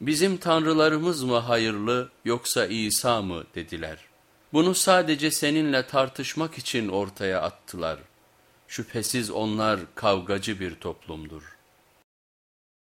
bizim tanrılarımız mı hayırlı yoksa İsa mı dediler. Bunu sadece seninle tartışmak için ortaya attılar. Şüphesiz onlar kavgacı bir toplumdur.''